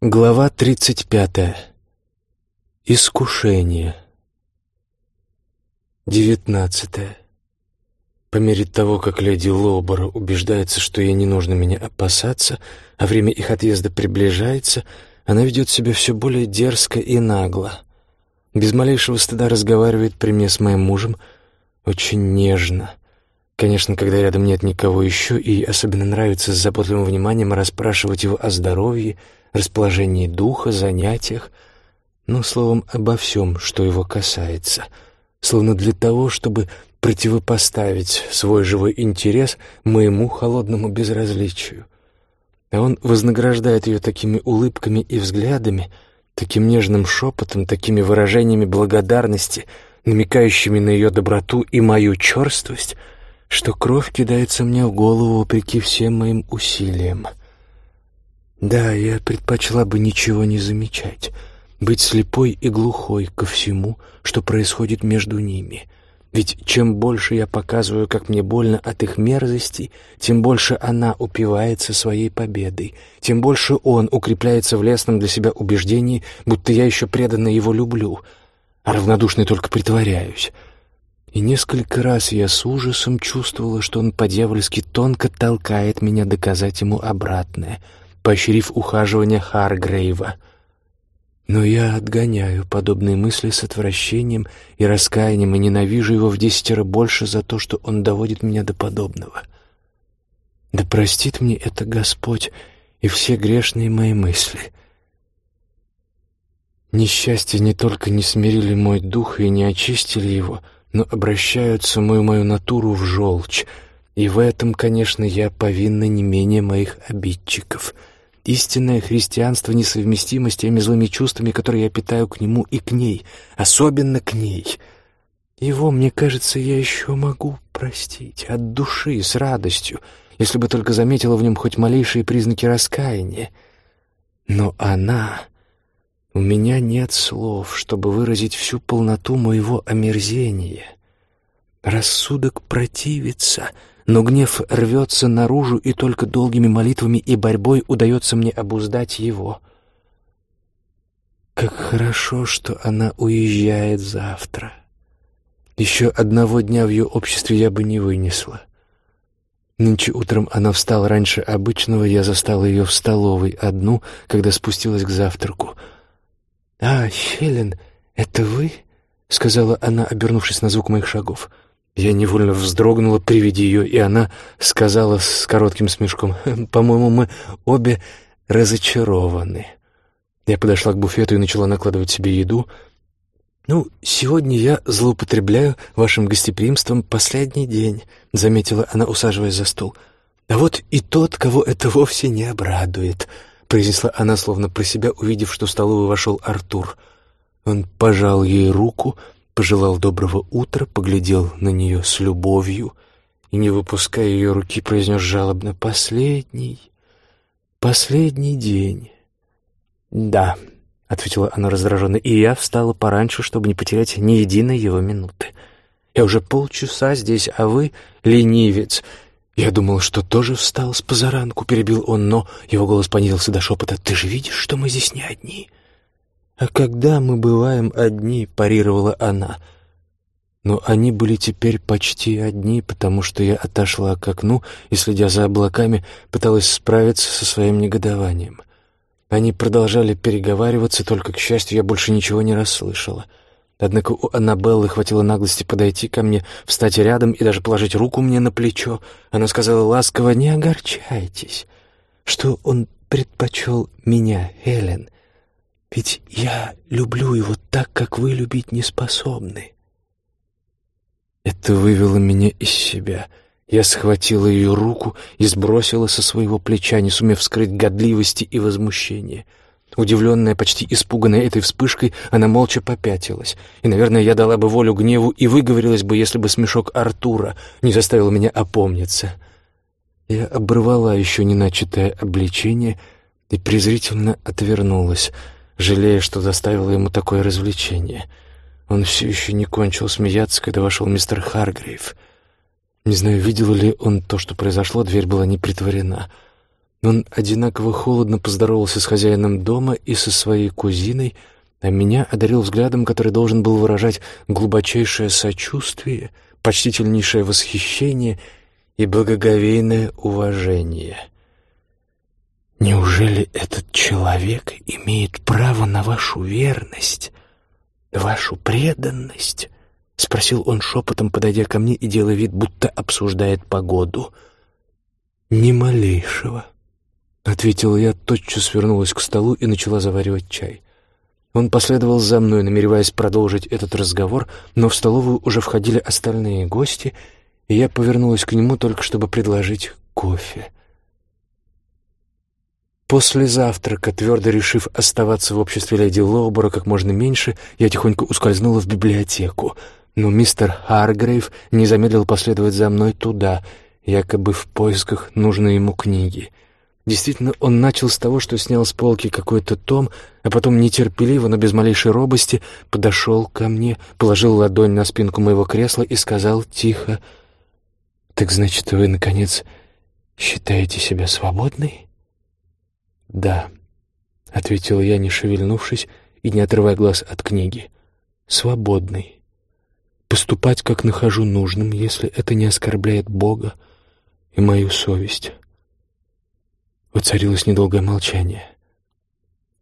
Глава тридцать пятая. Искушение. Девятнадцатое. По мере того, как леди Лоубора убеждается, что ей не нужно меня опасаться, а время их отъезда приближается, она ведет себя все более дерзко и нагло. Без малейшего стыда разговаривает при мне с моим мужем очень нежно. Конечно, когда рядом нет никого еще, и особенно нравится с заботливым вниманием расспрашивать его о здоровье, расположении духа, занятиях, ну, словом, обо всем, что его касается, словно для того, чтобы противопоставить свой живой интерес моему холодному безразличию. А он вознаграждает ее такими улыбками и взглядами, таким нежным шепотом, такими выражениями благодарности, намекающими на ее доброту и мою черствость, что кровь кидается мне в голову вопреки всем моим усилиям. Да, я предпочла бы ничего не замечать, быть слепой и глухой ко всему, что происходит между ними. Ведь чем больше я показываю, как мне больно от их мерзости, тем больше она упивается своей победой, тем больше он укрепляется в лесном для себя убеждении, будто я еще преданно его люблю, а равнодушный только притворяюсь. И несколько раз я с ужасом чувствовала, что он по-дьявольски тонко толкает меня доказать ему обратное — поощрив ухаживание Харгрейва. Но я отгоняю подобные мысли с отвращением и раскаянием и ненавижу его в десятеро больше за то, что он доводит меня до подобного. Да простит мне это Господь и все грешные мои мысли. Несчастья не только не смирили мой дух и не очистили его, но обращают самую мою натуру в желчь, и в этом, конечно, я повинна не менее моих обидчиков — Истинное христианство несовместимо с теми злыми чувствами, которые я питаю к нему и к ней, особенно к ней. Его, мне кажется, я еще могу простить от души, с радостью, если бы только заметила в нем хоть малейшие признаки раскаяния. Но она... У меня нет слов, чтобы выразить всю полноту моего омерзения. Рассудок противится — но гнев рвется наружу, и только долгими молитвами и борьбой удается мне обуздать его. Как хорошо, что она уезжает завтра. Еще одного дня в ее обществе я бы не вынесла. Нынче утром она встала раньше обычного, я застала ее в столовой одну, когда спустилась к завтраку. «А, Хелен, это вы?» — сказала она, обернувшись на звук моих шагов. — я невольно вздрогнула при виде ее, и она сказала с коротким смешком, «По-моему, мы обе разочарованы». Я подошла к буфету и начала накладывать себе еду. «Ну, сегодня я злоупотребляю вашим гостеприимством последний день», — заметила она, усаживаясь за стол. «А вот и тот, кого это вовсе не обрадует», — произнесла она, словно про себя, увидев, что в столовую вошел Артур. Он пожал ей руку, — пожелал доброго утра, поглядел на нее с любовью и, не выпуская ее руки, произнес жалобно «Последний, последний день». «Да», — ответила она раздраженно, и я встала пораньше, чтобы не потерять ни единой его минуты. «Я уже полчаса здесь, а вы — ленивец». Я думал, что тоже встал с позаранку, перебил он, но его голос понизился до шепота. «Ты же видишь, что мы здесь не одни?» «А когда мы бываем одни?» — парировала она. Но они были теперь почти одни, потому что я отошла к окну и, следя за облаками, пыталась справиться со своим негодованием. Они продолжали переговариваться, только, к счастью, я больше ничего не расслышала. Однако у Аннабеллы хватило наглости подойти ко мне, встать рядом и даже положить руку мне на плечо. Она сказала ласково «Не огорчайтесь, что он предпочел меня, Хелен». Ведь я люблю его так, как вы любить не способны. Это вывело меня из себя. Я схватила ее руку и сбросила со своего плеча, не сумев скрыть годливости и возмущения. Удивленная, почти испуганная этой вспышкой, она молча попятилась. И, наверное, я дала бы волю гневу и выговорилась бы, если бы смешок Артура не заставил меня опомниться. Я обрывала еще не начатое обличение и презрительно отвернулась — жалея, что заставила ему такое развлечение. Он все еще не кончил смеяться, когда вошел мистер Харгрейв. Не знаю, видел ли он то, что произошло, дверь была не притворена. Он одинаково холодно поздоровался с хозяином дома и со своей кузиной, а меня одарил взглядом, который должен был выражать глубочайшее сочувствие, почтительнейшее восхищение и благоговейное уважение. «Неужели этот человек имеет право на вашу верность, вашу преданность?» — спросил он шепотом, подойдя ко мне и делая вид, будто обсуждает погоду. «Ни малейшего», — ответила я, тотчас вернулась к столу и начала заваривать чай. Он последовал за мной, намереваясь продолжить этот разговор, но в столовую уже входили остальные гости, и я повернулась к нему только чтобы предложить кофе. После завтрака, твердо решив оставаться в обществе леди Лоубора как можно меньше, я тихонько ускользнула в библиотеку, но мистер Харгрейв не замедлил последовать за мной туда, якобы в поисках нужной ему книги — Действительно, он начал с того, что снял с полки какой-то том, а потом нетерпеливо, но без малейшей робости, подошел ко мне, положил ладонь на спинку моего кресла и сказал тихо, «Так значит, вы, наконец, считаете себя свободной?» «Да», — ответил я, не шевельнувшись и не отрывая глаз от книги, «свободной. Поступать, как нахожу нужным, если это не оскорбляет Бога и мою совесть». Воцарилось недолгое молчание.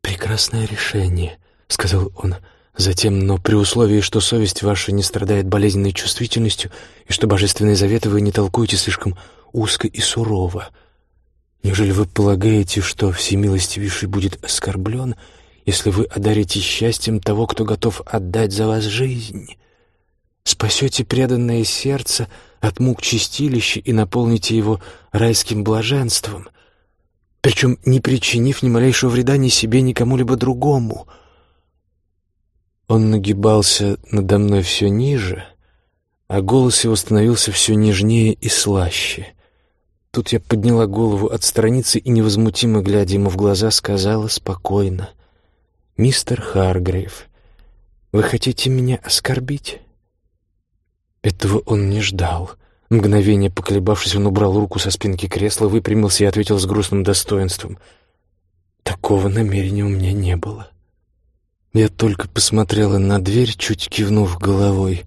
«Прекрасное решение», — сказал он. Затем, но при условии, что совесть ваша не страдает болезненной чувствительностью и что божественные заветы вы не толкуете слишком узко и сурово. Неужели вы полагаете, что всемилостивейший будет оскорблен, если вы одарите счастьем того, кто готов отдать за вас жизнь? Спасете преданное сердце от мук чистилища и наполните его райским блаженством — причем не причинив ни малейшего вреда ни себе, ни кому-либо другому. Он нагибался надо мной все ниже, а голос его становился все нежнее и слаще. Тут я подняла голову от страницы и, невозмутимо глядя ему в глаза, сказала спокойно, «Мистер Харгрейв, вы хотите меня оскорбить?» Этого он не ждал — Мгновение поколебавшись, он убрал руку со спинки кресла, выпрямился и ответил с грустным достоинством. «Такого намерения у меня не было». Я только посмотрела на дверь, чуть кивнув головой,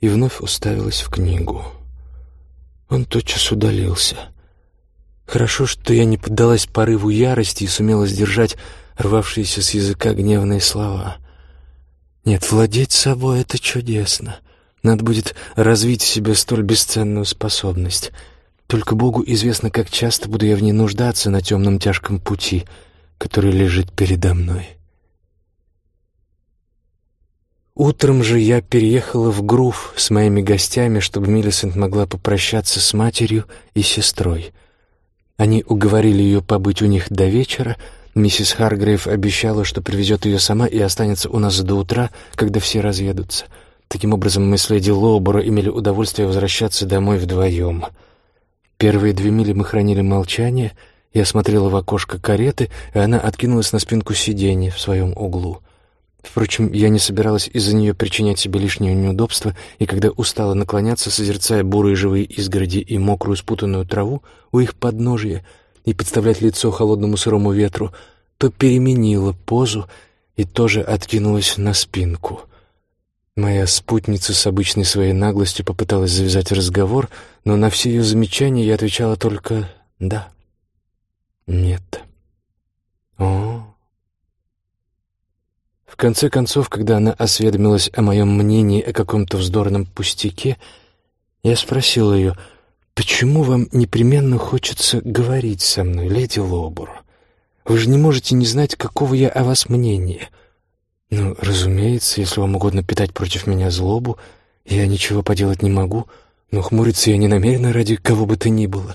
и вновь уставилась в книгу. Он тотчас удалился. Хорошо, что я не поддалась порыву ярости и сумела сдержать рвавшиеся с языка гневные слова. Нет, владеть собой — это чудесно. Надо будет развить в себе столь бесценную способность. Только Богу известно, как часто буду я в ней нуждаться на темном тяжком пути, который лежит передо мной. Утром же я переехала в Грув с моими гостями, чтобы Миллисент могла попрощаться с матерью и сестрой. Они уговорили ее побыть у них до вечера. Миссис Харгрейв обещала, что привезет ее сама и останется у нас до утра, когда все разъедутся — Таким образом, мы с леди Лоуборо имели удовольствие возвращаться домой вдвоем. Первые две мили мы хранили молчание. Я смотрела в окошко кареты, и она откинулась на спинку сиденья в своем углу. Впрочем, я не собиралась из-за нее причинять себе лишнее неудобство, и когда устала наклоняться, созерцая бурые живые изгороди и мокрую спутанную траву у их подножия и подставлять лицо холодному сырому ветру, то переменила позу и тоже откинулась на спинку — Моя спутница с обычной своей наглостью попыталась завязать разговор, но на все ее замечания я отвечала только «да», «нет», «о». Конце концов, когда она осведомилась о моем мнении о каком-то вздорном пустяке, я спросил ее, «Почему вам непременно хочется говорить со мной, леди Лобур? Вы же не можете не знать, какого я о вас мнения». «Ну, разумеется, если вам угодно питать против меня злобу, я ничего поделать не могу, но хмуриться я не намерена ради кого бы то ни было».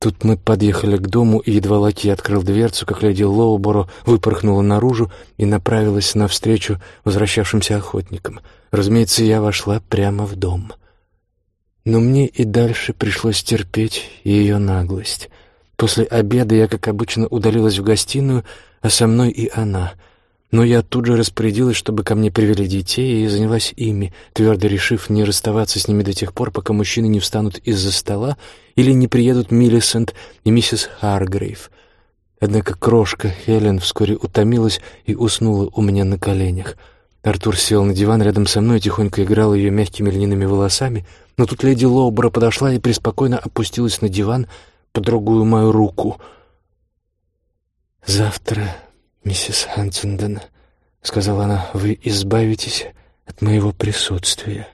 Тут мы подъехали к дому, и едва Лаки открыл дверцу, как леди Лоуборо выпорхнула наружу и направилась навстречу возвращавшимся охотникам. Разумеется, я вошла прямо в дом. Но мне и дальше пришлось терпеть ее наглость. После обеда я, как обычно, удалилась в гостиную, а со мной и она — Но я тут же распорядилась, чтобы ко мне привели детей, и занялась ими, твердо решив не расставаться с ними до тех пор, пока мужчины не встанут из-за стола или не приедут Миллисент и миссис Харгрейв. Однако крошка Хелен вскоре утомилась и уснула у меня на коленях. Артур сел на диван рядом со мной и тихонько играл ее мягкими льняными волосами, но тут леди Лоубра подошла и преспокойно опустилась на диван по другую мою руку. «Завтра миссис Хантинден», — сказала она, — «вы избавитесь от моего присутствия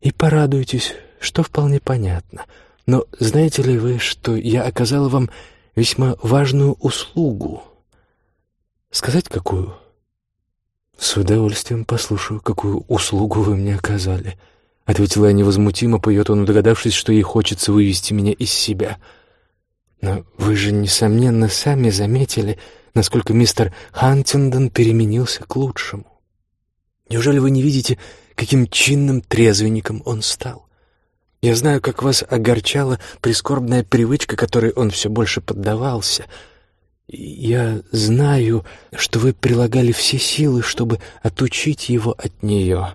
и порадуйтесь, что вполне понятно. Но знаете ли вы, что я оказала вам весьма важную услугу? Сказать, какую?» «С удовольствием послушаю, какую услугу вы мне оказали», — ответила я невозмутимо, по ее тону догадавшись, что ей хочется вывести меня из себя. «Но вы же, несомненно, сами заметили, насколько мистер Хантиндон переменился к лучшему. Неужели вы не видите, каким чинным трезвенником он стал? Я знаю, как вас огорчала прискорбная привычка, которой он все больше поддавался. Я знаю, что вы прилагали все силы, чтобы отучить его от нее,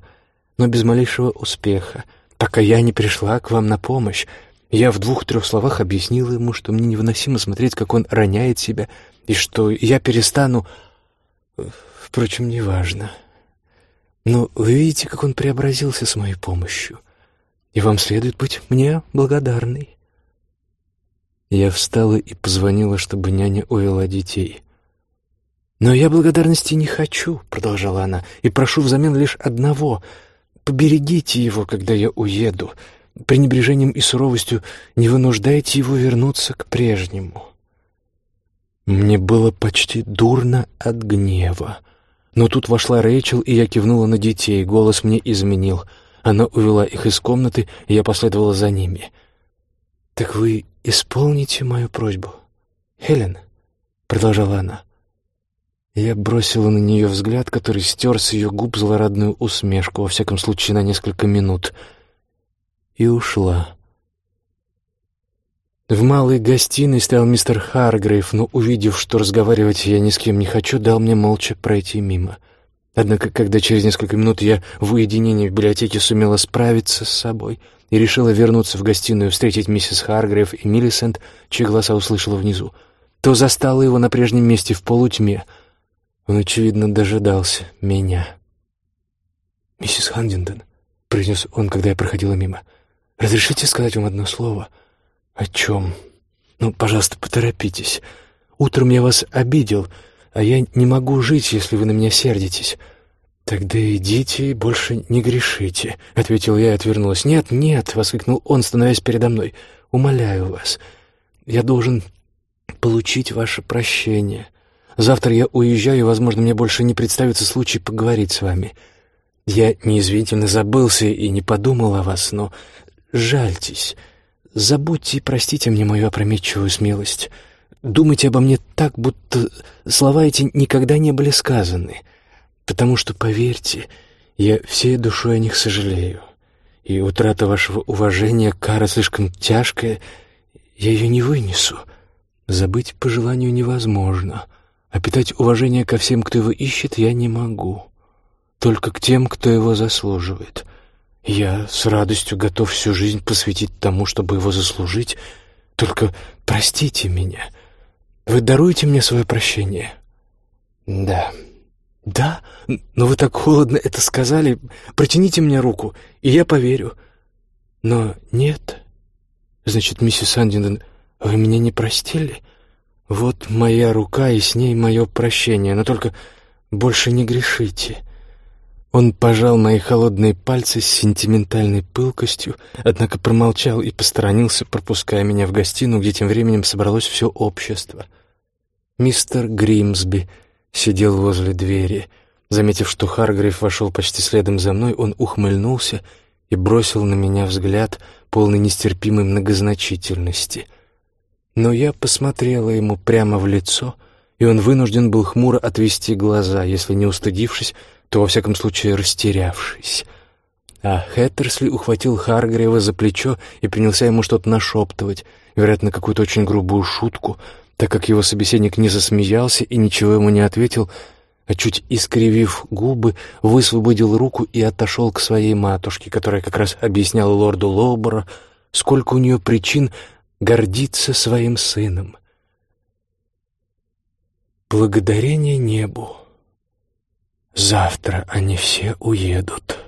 но без малейшего успеха, пока я не пришла к вам на помощь. Я в двух-трех словах объяснила ему, что мне невыносимо смотреть, как он роняет себя, и что я перестану... Впрочем, неважно. Но вы видите, как он преобразился с моей помощью, и вам следует быть мне благодарной. Я встала и позвонила, чтобы няня увела детей. «Но я благодарности не хочу», — продолжала она, — «и прошу взамен лишь одного. Поберегите его, когда я уеду. Пренебрежением и суровостью не вынуждайте его вернуться к прежнему». Мне было почти дурно от гнева. Но тут вошла Рэйчел, и я кивнула на детей. Голос мне изменил. Она увела их из комнаты, и я последовала за ними. «Так вы исполните мою просьбу, Хелен?» — продолжала она. Я бросила на нее взгляд, который стер с ее губ злорадную усмешку, во всяком случае на несколько минут, и ушла. В малой гостиной стоял мистер Харгрейв, но, увидев, что разговаривать я ни с кем не хочу, дал мне молча пройти мимо. Однако, когда через несколько минут я в уединении в библиотеке сумела справиться с собой и решила вернуться в гостиную, встретить миссис Харгрейв и Миллисент, чьи голоса услышала внизу, то застала его на прежнем месте в полутьме. Он, очевидно, дожидался меня. «Миссис Хандингтон», — произнес он, когда я проходила мимо, — «разрешите сказать вам одно слово?» «О чем? Ну, пожалуйста, поторопитесь. Утром я вас обидел, а я не могу жить, если вы на меня сердитесь». «Тогда идите и больше не грешите», — ответил я и отвернулась. «Нет, нет», — воскликнул он, становясь передо мной. «Умоляю вас, я должен получить ваше прощение. Завтра я уезжаю, и, возможно, мне больше не представится случай поговорить с вами. Я неизвинительно забылся и не подумал о вас, но жальтесь». Забудьте и простите мне мою опрометчивую смелость. Думайте обо мне так, будто слова эти никогда не были сказаны. Потому что, поверьте, я всей душой о них сожалею. И утрата вашего уважения, кара слишком тяжкая, я ее не вынесу. Забыть по желанию невозможно, а питать уважение ко всем, кто его ищет, я не могу. Только к тем, кто его заслуживает. Я с радостью готов всю жизнь посвятить тому, чтобы его заслужить. Только простите меня. Вы даруете мне свое прощение? Да. Да? Но вы так холодно это сказали. Протяните мне руку, и я поверю. Но нет. Значит, миссис Андинден, вы меня не простили? Вот моя рука, и с ней мое прощение. Но только больше не грешите. Он пожал мои холодные пальцы с сентиментальной пылкостью, однако промолчал и посторонился, пропуская меня в гостиную, где тем временем собралось все общество. Мистер Гримсби сидел возле двери. Заметив, что Харгрейв вошел почти следом за мной, он ухмыльнулся и бросил на меня взгляд, полный нестерпимой многозначительности. Но я посмотрела ему прямо в лицо, и он вынужден был хмуро отвести глаза, если не устыдившись, то, во всяком случае, растерявшись. А Хэттерсли ухватил Харгрева за плечо и принялся ему что-то нашептывать, вероятно, какую-то очень грубую шутку, так как его собеседник не засмеялся и ничего ему не ответил, а чуть искривив губы, высвободил руку и отошел к своей матушке, которая как раз объясняла лорду Лобора, сколько у нее причин гордиться своим сыном. Благодарение небу. Завтра они все уедут.